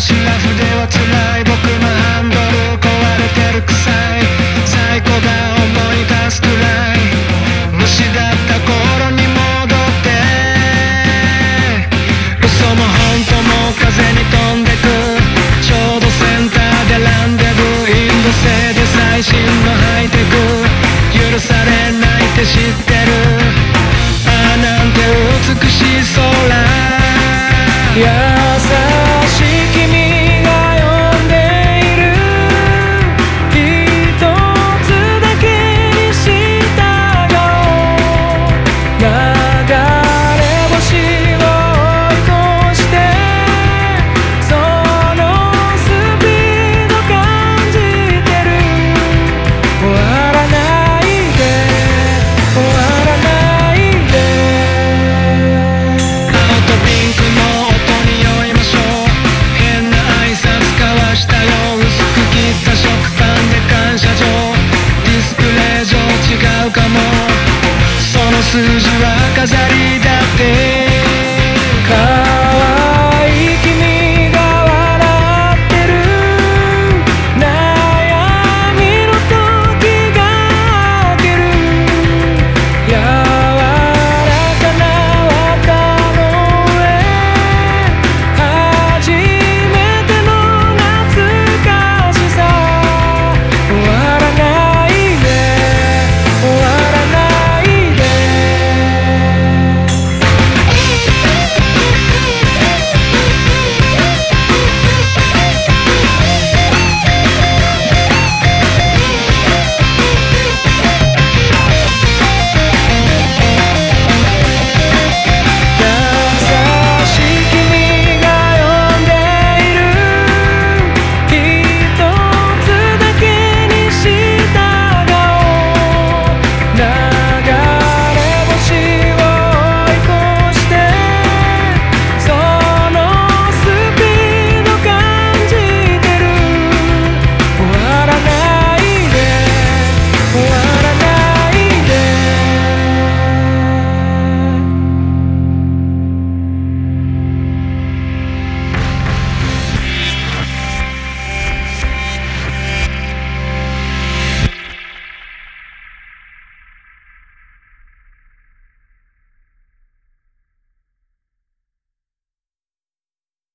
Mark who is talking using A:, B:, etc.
A: しな筆はつらい。僕のハンドル壊れてる臭い。最高が思い出すくらい。虫だった頃に戻って。嘘も本当も風に飛んでく。ちょうどセンターでランデブー。インド製で最新のハイテク。許されないって知ってる。ああなんて美しい空、yeah.